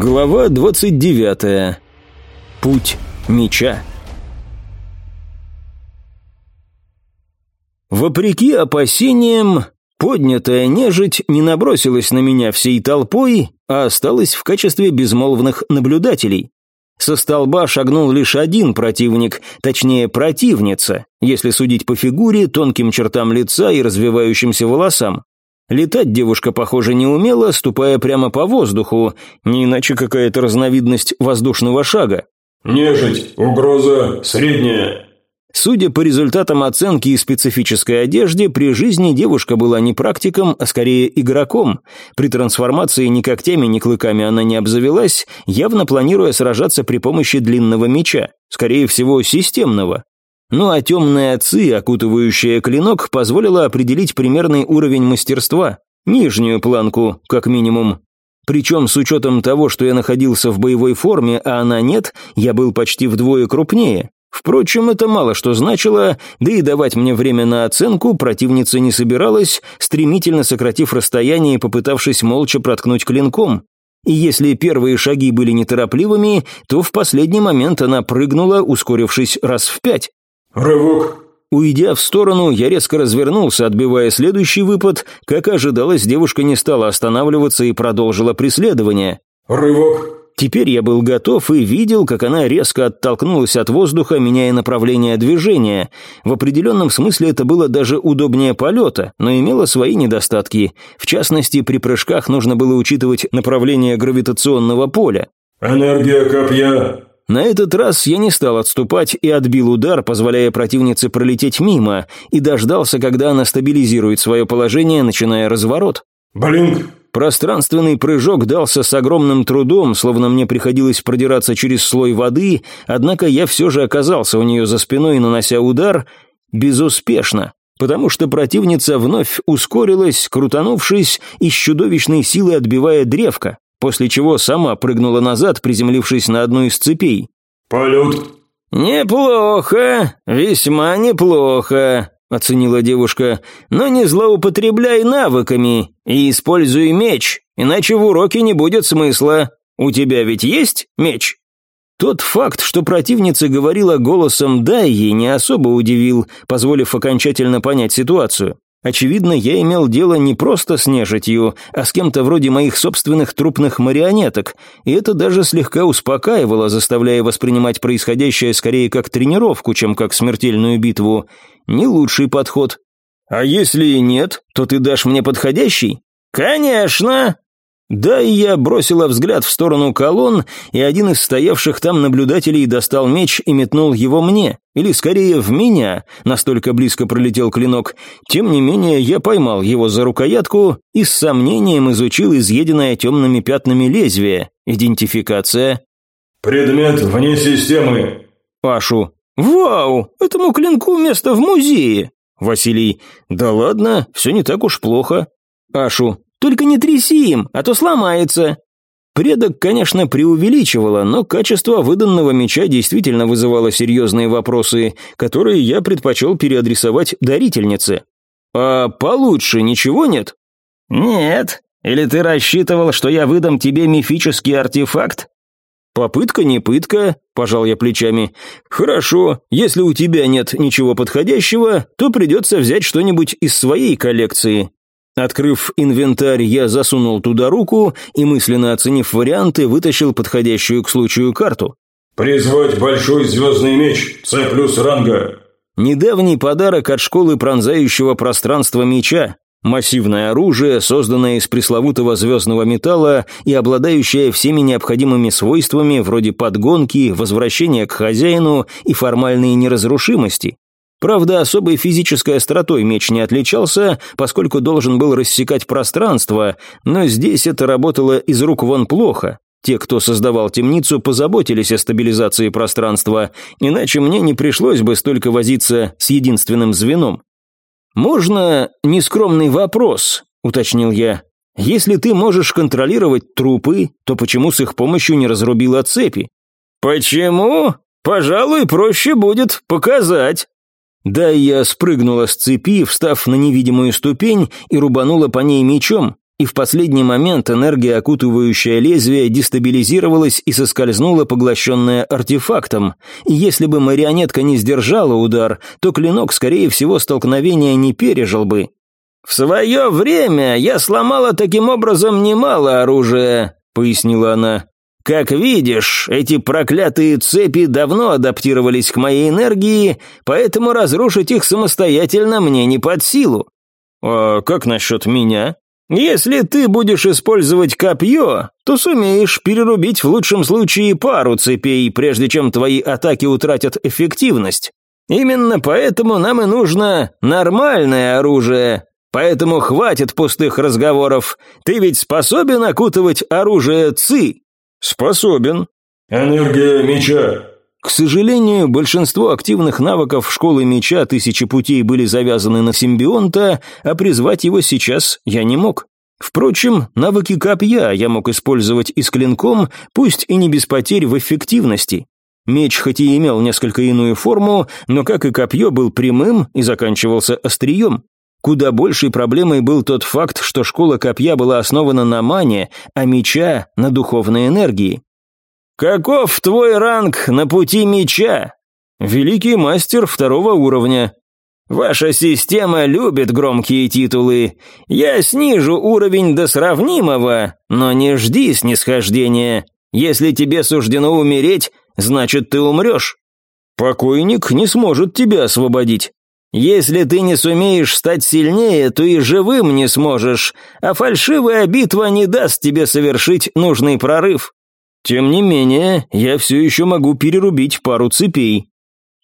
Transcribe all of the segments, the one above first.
Глава 29. Путь меча. Вопреки опасениям, поднятая нежить не набросилась на меня всей толпой, а осталась в качестве безмолвных наблюдателей. Со столба шагнул лишь один противник, точнее противница, если судить по фигуре, тонким чертам лица и развивающимся волосам. Летать девушка, похоже, не умела, ступая прямо по воздуху, не иначе какая-то разновидность воздушного шага. «Нежить, угроза средняя». Судя по результатам оценки и специфической одежде, при жизни девушка была не практиком, а скорее игроком. При трансформации ни когтями, ни клыками она не обзавелась, явно планируя сражаться при помощи длинного меча, скорее всего, системного. Ну а темная ци, окутывающая клинок, позволила определить примерный уровень мастерства, нижнюю планку, как минимум. Причем с учетом того, что я находился в боевой форме, а она нет, я был почти вдвое крупнее. Впрочем, это мало что значило, да и давать мне время на оценку противница не собиралась, стремительно сократив расстояние и попытавшись молча проткнуть клинком. И если первые шаги были неторопливыми, то в последний момент она прыгнула, ускорившись раз в пять. Рывок. Уйдя в сторону, я резко развернулся, отбивая следующий выпад. Как ожидалось, девушка не стала останавливаться и продолжила преследование. Рывок. Теперь я был готов и видел, как она резко оттолкнулась от воздуха, меняя направление движения. В определенном смысле это было даже удобнее полета, но имело свои недостатки. В частности, при прыжках нужно было учитывать направление гравитационного поля. Энергия копья. На этот раз я не стал отступать и отбил удар, позволяя противнице пролететь мимо, и дождался, когда она стабилизирует свое положение, начиная разворот. Блинк. Пространственный прыжок дался с огромным трудом, словно мне приходилось продираться через слой воды, однако я все же оказался у нее за спиной, нанося удар безуспешно, потому что противница вновь ускорилась, крутанувшись и с чудовищной силой отбивая древко после чего сама прыгнула назад, приземлившись на одну из цепей. «Полет». «Неплохо, весьма неплохо», — оценила девушка, «но не злоупотребляй навыками и используй меч, иначе в уроке не будет смысла. У тебя ведь есть меч?» Тот факт, что противница говорила голосом «да» ей не особо удивил, позволив окончательно понять ситуацию. Очевидно, я имел дело не просто с нежитью, а с кем-то вроде моих собственных трупных марионеток, и это даже слегка успокаивало, заставляя воспринимать происходящее скорее как тренировку, чем как смертельную битву. Не лучший подход. А если и нет, то ты дашь мне подходящий? Конечно, да, и я бросила взгляд в сторону колонн, и один из стоявших там наблюдателей достал меч и метнул его мне, или скорее в меня, настолько близко пролетел клинок. Тем не менее, я поймал его за рукоятку и с сомнением изучил изъеденное темными пятнами лезвие. Идентификация. «Предмет вне системы». Пашу. «Вау, этому клинку место в музее». Василий. «Да ладно, все не так уж плохо». Ашу. Только не тряси им, а то сломается». Предок, конечно, преувеличивала, но качество выданного меча действительно вызывало серьезные вопросы, которые я предпочел переадресовать дарительнице. «А получше ничего нет?» «Нет. Или ты рассчитывал, что я выдам тебе мифический артефакт?» «Попытка не пытка», – пожал я плечами. «Хорошо, если у тебя нет ничего подходящего, то придется взять что-нибудь из своей коллекции. Открыв инвентарь, я засунул туда руку и, мысленно оценив варианты, вытащил подходящую к случаю карту. «Призвать большой звездный меч, С плюс ранга». Недавний подарок от школы пронзающего пространства меча. Массивное оружие, созданное из пресловутого звездного металла и обладающее всеми необходимыми свойствами вроде подгонки, возвращения к хозяину и формальной неразрушимости. Правда, особой физической остротой меч не отличался, поскольку должен был рассекать пространство, но здесь это работало из рук вон плохо. Те, кто создавал темницу, позаботились о стабилизации пространства, иначе мне не пришлось бы столько возиться с единственным звеном. «Можно нескромный вопрос?» – уточнил я. «Если ты можешь контролировать трупы, то почему с их помощью не разрубила цепи?» «Почему? Пожалуй, проще будет показать», да, я спрыгнула с цепи, встав на невидимую ступень и рубанула по ней мечом. и в последний момент энергия, окутывающая лезвие, дестабилизировалась и соскользнула, поглощенная артефактом. И если бы марионетка не сдержала удар, то клинок, скорее всего, столкновения не пережил бы. «В свое время я сломала таким образом немало оружия», — пояснила она. «Как видишь, эти проклятые цепи давно адаптировались к моей энергии, поэтому разрушить их самостоятельно мне не под силу». «А как насчет меня?» Если ты будешь использовать копье, то сумеешь перерубить в лучшем случае пару цепей, прежде чем твои атаки утратят эффективность. Именно поэтому нам и нужно нормальное оружие. Поэтому хватит пустых разговоров. Ты ведь способен окутывать оружие ЦИ? Способен. Энергия меча. К сожалению, большинство активных навыков школы меча «Тысячи путей» были завязаны на симбионта, а призвать его сейчас я не мог. Впрочем, навыки копья я мог использовать и с клинком, пусть и не без потерь в эффективности. Меч хоть и имел несколько иную форму, но, как и копье, был прямым и заканчивался острием. Куда большей проблемой был тот факт, что школа копья была основана на мане, а меча – на духовной энергии. «Каков твой ранг на пути меча?» «Великий мастер второго уровня». «Ваша система любит громкие титулы. Я снижу уровень до сравнимого, но не жди снисхождения. Если тебе суждено умереть, значит ты умрешь. Покойник не сможет тебя освободить. Если ты не сумеешь стать сильнее, то и живым не сможешь, а фальшивая битва не даст тебе совершить нужный прорыв. Тем не менее, я все еще могу перерубить пару цепей.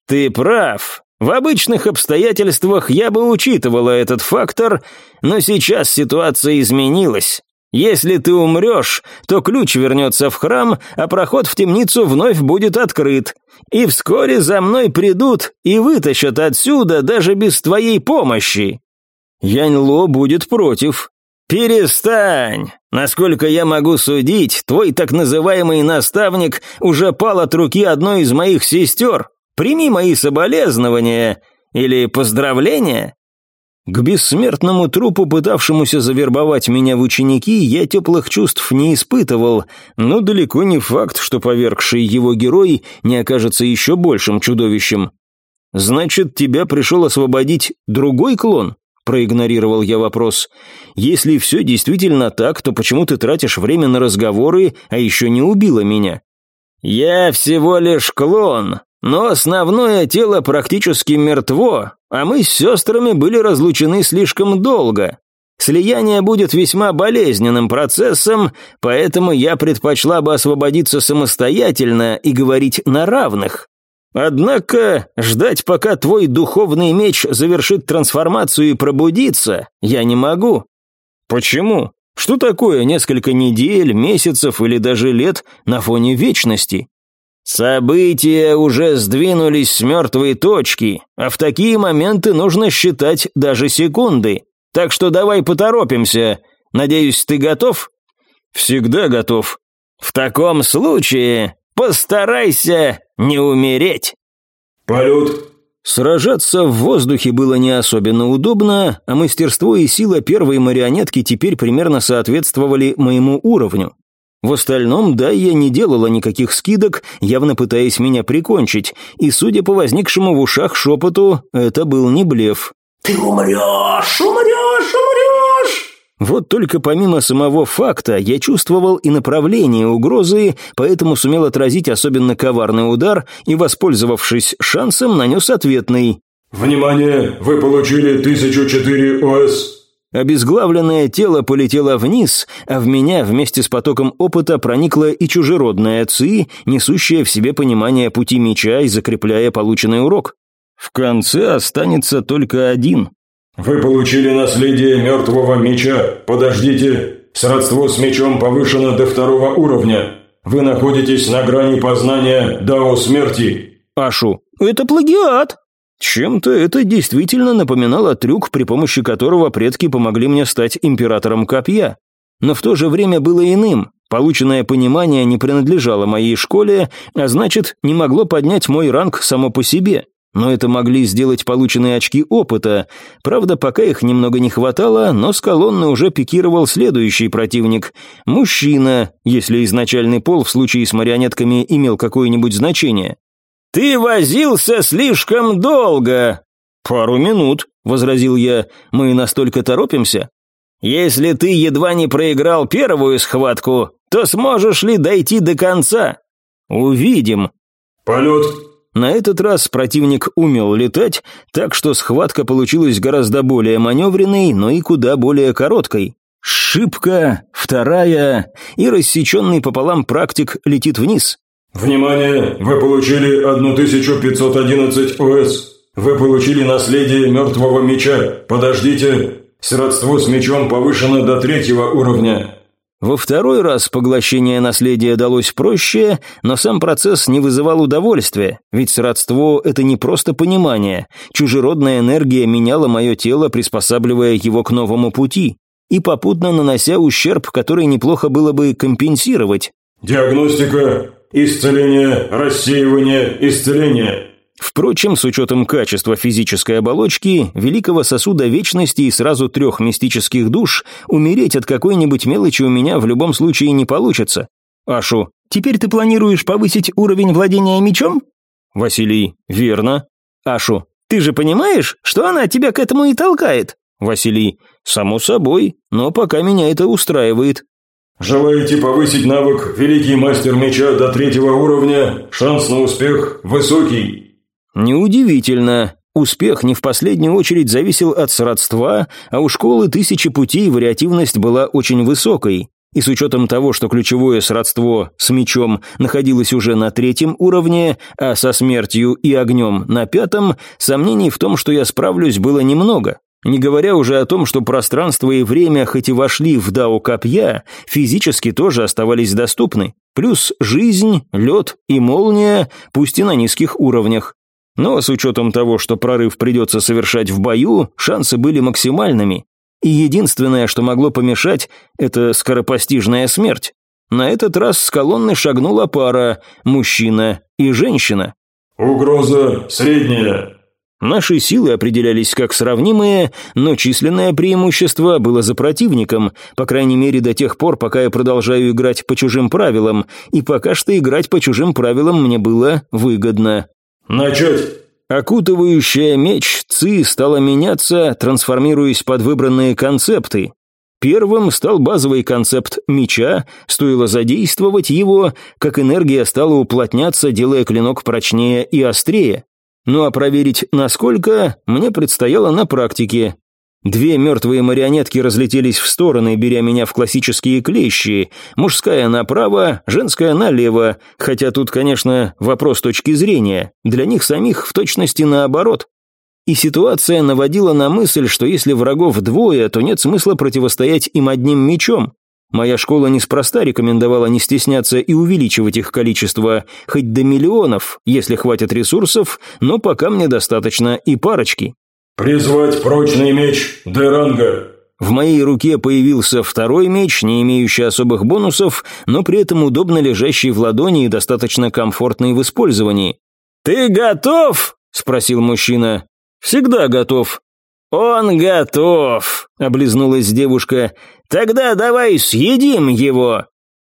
Ты прав. В обычных обстоятельствах я бы учитывала этот фактор, но сейчас ситуация изменилась. Если ты умрешь, то ключ вернется в храм, а проход в темницу вновь будет открыт. И вскоре за мной придут и вытащат отсюда даже без твоей помощи. Янь Ло будет против, «Перестань! Насколько я могу судить, твой так называемый наставник уже пал от руки одной из моих сестер. Прими мои соболезнования или поздравления». К бессмертному трупу, пытавшемуся завербовать меня в ученики, я теплых чувств не испытывал, но далеко не факт, что повергший его герой не окажется еще большим чудовищем. «Значит, тебя пришел освободить другой клон?» проигнорировал я вопрос. «Если все действительно так, то почему ты тратишь время на разговоры, а еще не убила меня?» «Я всего лишь клон, но основное тело практически мертво, а мы с сестрами были разлучены слишком долго. Слияние будет весьма болезненным процессом, поэтому я предпочла бы освободиться самостоятельно и говорить на равных. Однако ждать, пока твой духовный меч завершит трансформацию и пробудится, я не могу. Почему? Что такое несколько недель, месяцев или даже лет на фоне вечности? События уже сдвинулись с мертвой точки, а в такие моменты нужно считать даже секунды. Так что давай поторопимся. Надеюсь, ты готов? Всегда готов. В таком случае постарайся не умереть!» «Полет!» Сражаться в воздухе было не особенно удобно, а мастерство и сила первой марионетки теперь примерно соответствовали моему уровню. В остальном, да, я не делала никаких скидок, явно пытаясь меня прикончить, и, судя по возникшему в ушах шепоту, это был не блеф. «Ты умрешь, умрешь, умрешь!» Вот только помимо самого факта я чувствовал и направление угрозы, поэтому сумел отразить особенно коварный удар и, воспользовавшись шансом, нанес ответный. «Внимание! Вы получили 1004 ОС!» Обезглавленное тело полетело вниз, а в меня вместе с потоком опыта проникла и чужеродная ци, несущая в себе понимание пути меча и закрепляя полученный урок. В конце останется только один «Вы получили наследие мертвого меча. Подождите. Сродство с мечом повышено до второго уровня. Вы находитесь на грани познания Дао смерти». «Ашу, это плагиат!» Чем-то это действительно напоминало трюк, при помощи которого предки помогли мне стать императором копья. Но в то же время было иным. Полученное понимание не принадлежало моей школе, а значит, не могло поднять мой ранг само по себе. но это могли сделать полученные очки опыта. Правда, пока их немного не хватало, но с колонны уже пикировал следующий противник. Мужчина, если изначальный пол в случае с марионетками имел какое-нибудь значение. «Ты возился слишком долго!» «Пару минут», — возразил я. «Мы настолько торопимся?» «Если ты едва не проиграл первую схватку, то сможешь ли дойти до конца?» «Увидим». «Полет!» На этот раз противник умел летать, так что схватка получилась гораздо более маневренной, но и куда более короткой. Шибка, вторая, и рассеченный пополам практик летит вниз. «Внимание! Вы получили 1511 ОС. Вы получили наследие мертвого меча. Подождите. Сродство с мечом повышено до третьего уровня. Во второй раз поглощение наследия далось проще, но сам процесс не вызывал удовольствия, ведь сродство – это не просто понимание. Чужеродная энергия меняла мое тело, приспосабливая его к новому пути, и попутно нанося ущерб, который неплохо было бы компенсировать. «Диагностика, исцеление, рассеивание, исцеление». Впрочем, с учетом качества физической оболочки, великого сосуда вечности и сразу трех мистических душ, умереть от какой-нибудь мелочи у меня в любом случае не получится. Ашу, теперь ты планируешь повысить уровень владения мечом? Василий, верно. Ашу, ты же понимаешь, что она тебя к этому и толкает? Василий, само собой, но пока меня это устраивает. Желаете повысить навык «Великий мастер меча» до третьего уровня? Шанс на успех высокий. Неудивительно. Успех не в последнюю очередь зависел от сродства, а у школы тысячи путей вариативность была очень высокой. И с учетом того, что ключевое сродство с мечом находилось уже на третьем уровне, а со смертью и огнем на пятом, сомнений в том, что я справлюсь, было немного. Не говоря уже о том, что пространство и время, хоть и вошли в Дао Копья, физически тоже оставались доступны. Плюс жизнь, лед и молния, пусть и на низких уровнях. Но с учетом того, что прорыв придется совершать в бою, шансы были максимальными. И единственное, что могло помешать, это скоропостижная смерть. На этот раз с колонны шагнула пара, мужчина и женщина. «Угроза средняя». Наши силы определялись как сравнимые, но численное преимущество было за противником, по крайней мере до тех пор, пока я продолжаю играть по чужим правилам, и пока что играть по чужим правилам мне было выгодно. «Начать!» Окутывающая меч ЦИ стала меняться, трансформируясь под выбранные концепты. Первым стал базовый концепт меча, стоило задействовать его, как энергия стала уплотняться, делая клинок прочнее и острее. Ну а проверить, насколько, мне предстояло на практике, Две мертвые марионетки разлетелись в стороны, беря меня в классические клещи. Мужская направо, женская налево. Хотя тут, конечно, вопрос точки зрения. Для них самих в точности наоборот. И ситуация наводила на мысль, что если врагов двое, то нет смысла противостоять им одним мечом. Моя школа неспроста рекомендовала не стесняться и увеличивать их количество, хоть до миллионов, если хватит ресурсов, но пока мне достаточно и парочки. «Призвать прочный меч Деранга». В моей руке появился второй меч, не имеющий особых бонусов, но при этом удобно лежащий в ладони и достаточно комфортный в использовании. «Ты готов?» – спросил мужчина. «Всегда готов». «Он готов», – облизнулась девушка. «Тогда давай съедим его».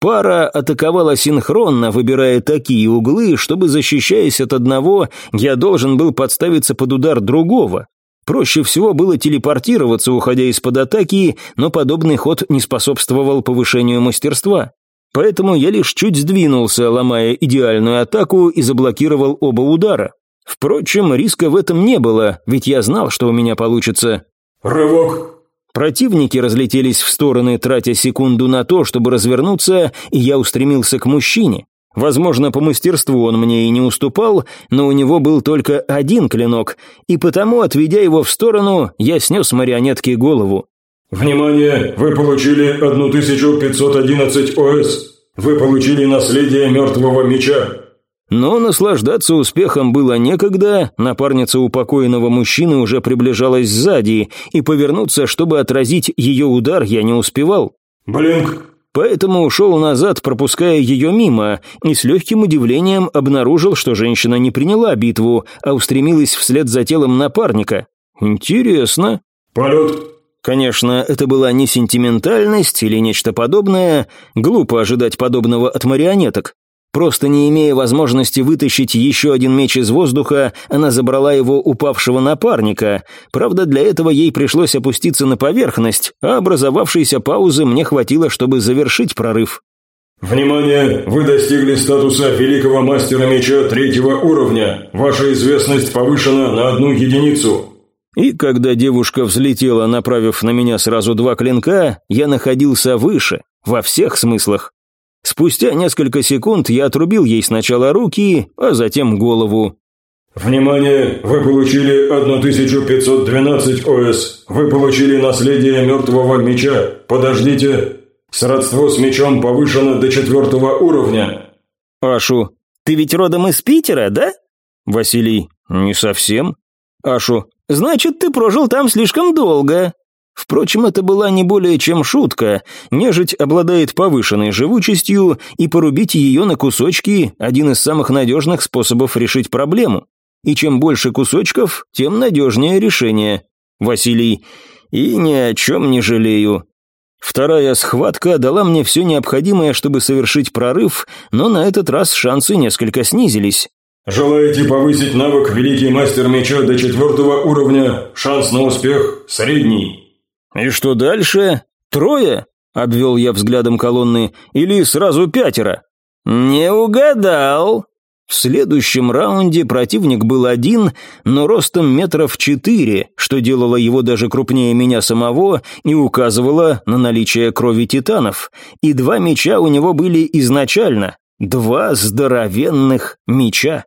Пара атаковала синхронно, выбирая такие углы, чтобы, защищаясь от одного, я должен был подставиться под удар другого. Проще всего было телепортироваться, уходя из-под атаки, но подобный ход не способствовал повышению мастерства. Поэтому я лишь чуть сдвинулся, ломая идеальную атаку и заблокировал оба удара. Впрочем, риска в этом не было, ведь я знал, что у меня получится. «Рывок!» Противники разлетелись в стороны, тратя секунду на то, чтобы развернуться, и я устремился к мужчине. Возможно, по мастерству он мне и не уступал, но у него был только один клинок, и потому, отведя его в сторону, я снес марионетке голову. «Внимание! Вы получили 1511 ОС! Вы получили наследие мертвого меча!» Но наслаждаться успехом было некогда, напарница упокоенного мужчины уже приближалась сзади, и повернуться, чтобы отразить ее удар, я не успевал. «Блинк! поэтому ушел назад, пропуская ее мимо, и с легким удивлением обнаружил, что женщина не приняла битву, а устремилась вслед за телом напарника. Интересно. «Полет!» Конечно, это была не сентиментальность или нечто подобное, глупо ожидать подобного от марионеток. Просто не имея возможности вытащить еще один меч из воздуха, она забрала его упавшего напарника. Правда, для этого ей пришлось опуститься на поверхность, а образовавшейся паузы мне хватило, чтобы завершить прорыв. «Внимание! Вы достигли статуса великого мастера меча третьего уровня. Ваша известность повышена на одну единицу». И когда девушка взлетела, направив на меня сразу два клинка, я находился выше, во всех смыслах. Спустя несколько секунд я отрубил ей сначала руки, а затем голову. «Внимание! Вы получили 1512 ОС. Вы получили наследие мертвого меча. Подождите. Сродство с мечом повышено до четвертого уровня». «Ашу, ты ведь родом из Питера, да?» «Василий, не совсем». «Ашу, значит, ты прожил там слишком долго. Впрочем, это была не более чем шутка. Нежить обладает повышенной живучестью, и порубить ее на кусочки – один из самых надежных способов решить проблему. И чем больше кусочков, тем надежнее решение. Василий, и ни о чем не жалею. Вторая схватка дала мне все необходимое, чтобы совершить прорыв, но на этот раз шансы несколько снизились. Желаете повысить навык «Великий мастер меча» до четвертого уровня? Шанс на успех средний. «И что дальше? Трое?» – обвел я взглядом колонны. «Или сразу пятеро?» «Не угадал!» В следующем раунде противник был один, но ростом метров четыре, что делало его даже крупнее меня самого и указывало на наличие крови титанов. И два меча у него были изначально. Два здоровенных меча.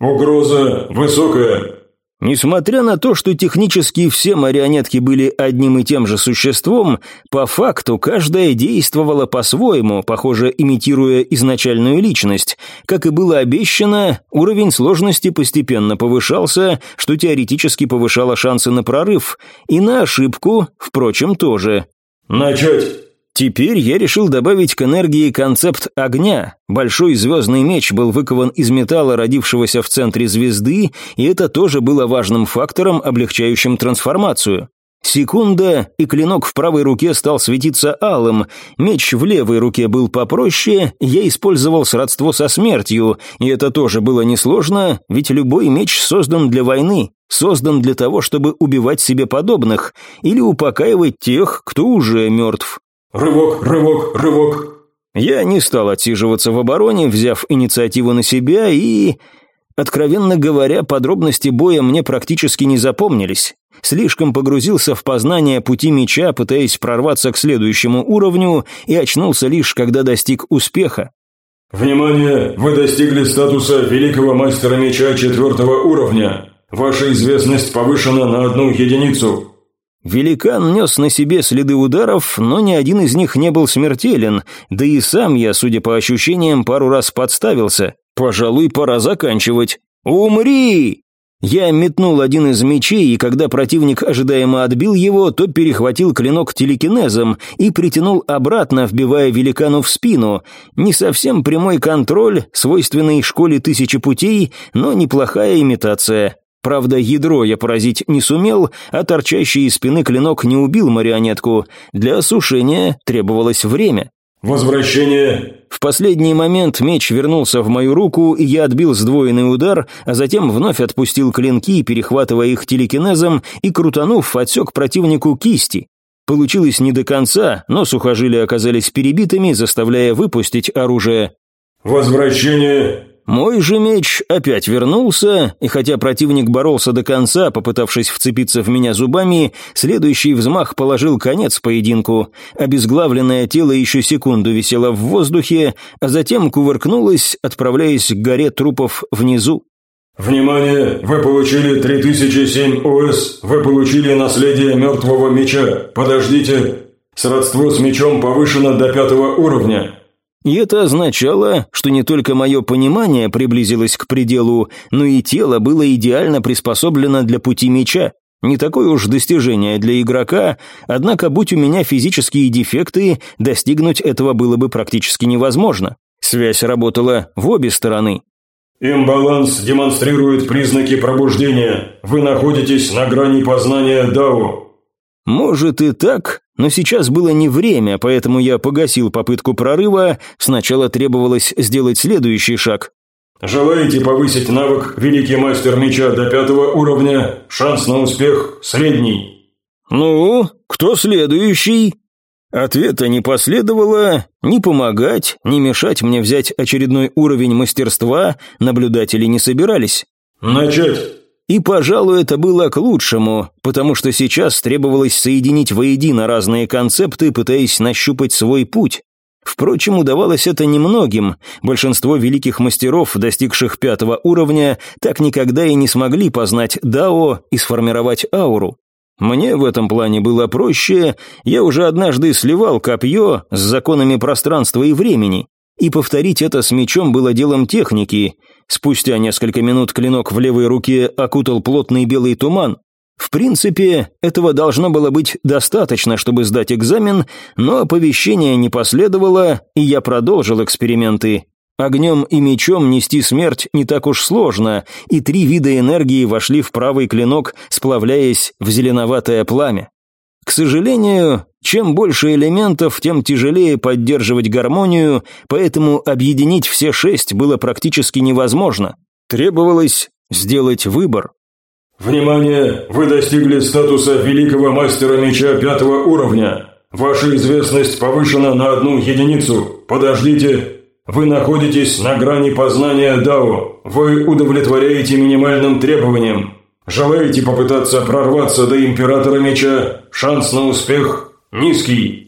«Угроза высокая», Несмотря на то, что технически все марионетки были одним и тем же существом, по факту каждая действовала по-своему, похоже, имитируя изначальную личность. Как и было обещано, уровень сложности постепенно повышался, что теоретически повышало шансы на прорыв, и на ошибку, впрочем, тоже. «Начать!» Теперь я решил добавить к энергии концепт огня. Большой звездный меч был выкован из металла, родившегося в центре звезды, и это тоже было важным фактором, облегчающим трансформацию. Секунда, и клинок в правой руке стал светиться алым. Меч в левой руке был попроще, я использовал сродство со смертью, и это тоже было несложно, ведь любой меч создан для войны, создан для того, чтобы убивать себе подобных или упокаивать тех, кто уже мертв. Рывок, рывок, рывок. Я не стал отсиживаться в обороне, взяв инициативу на себя и... Откровенно говоря, подробности боя мне практически не запомнились. Слишком погрузился в познание пути меча, пытаясь прорваться к следующему уровню, и очнулся лишь, когда достиг успеха. «Внимание! Вы достигли статуса Великого Мастера Меча четвертого уровня. Ваша известность повышена на одну единицу. Великан нес на себе следы ударов, но ни один из них не был смертелен, да и сам я, судя по ощущениям, пару раз подставился. Пожалуй, пора заканчивать. «Умри!» Я метнул один из мечей, и когда противник ожидаемо отбил его, то перехватил клинок телекинезом и притянул обратно, вбивая великану в спину. Не совсем прямой контроль, свойственный школе тысячи путей, но неплохая имитация. Правда, ядро я поразить не сумел, а торчащий из спины клинок не убил марионетку. Для осушения требовалось время. «Возвращение!» В последний момент меч вернулся в мою руку, и я отбил сдвоенный удар, а затем вновь отпустил клинки, перехватывая их телекинезом и, крутанув, отсек противнику кисти. Получилось не до конца, но сухожилия оказались перебитыми, заставляя выпустить оружие. «Возвращение!» Мой же меч опять вернулся, и хотя противник боролся до конца, попытавшись вцепиться в меня зубами, следующий взмах положил конец поединку. Обезглавленное тело еще секунду висело в воздухе, а затем кувыркнулось, отправляясь к горе трупов внизу. «Внимание! Вы получили 3007 ОС, вы получили наследие мертвого меча. Подождите! Сродство с мечом повышено до пятого уровня. И это означало, что не только мое понимание приблизилось к пределу, но и тело было идеально приспособлено для пути меча. Не такое уж достижение для игрока, однако, будь у меня физические дефекты, достигнуть этого было бы практически невозможно. Связь работала в обе стороны. Имбаланс демонстрирует признаки пробуждения. Вы находитесь на грани познания Дао. Может и так, но сейчас было не время, поэтому я погасил попытку прорыва, сначала требовалось сделать следующий шаг. Желаете повысить навык «Великий мастер меча» до пятого уровня? Шанс на успех средний. Ну, кто следующий? Ответа не последовало, ни помогать, ни мешать мне взять очередной уровень мастерства наблюдатели не собирались. Начать. И, пожалуй, это было к лучшему, потому что сейчас требовалось соединить воедино разные концепты, пытаясь нащупать свой путь. Впрочем, удавалось это немногим. Большинство великих мастеров, достигших пятого уровня, так никогда и не смогли познать Дао и сформировать ауру. Мне в этом плане было проще, я уже однажды сливал копье с законами пространства и времени, и повторить это с мечом было делом техники. Спустя несколько минут клинок в левой руке окутал плотный белый туман, в принципе, этого должно было быть достаточно, чтобы сдать экзамен, но оповещение не последовало, и я продолжил эксперименты. Огнем и мечом нести смерть не так уж сложно, и три вида энергии вошли в правый клинок, сплавляясь в зеленоватое пламя. К сожалению, чем больше элементов, тем тяжелее поддерживать гармонию, поэтому объединить все шесть было практически невозможно. Требовалось сделать выбор. Внимание! Вы достигли статуса великого мастера меча пятого уровня. Ваша известность повышена на одну единицу. Подождите. Вы находитесь на грани познания Дао. Вы удовлетворяете минимальным требованиям. Желаете попытаться прорваться до Императора Меча? Шанс на успех низкий.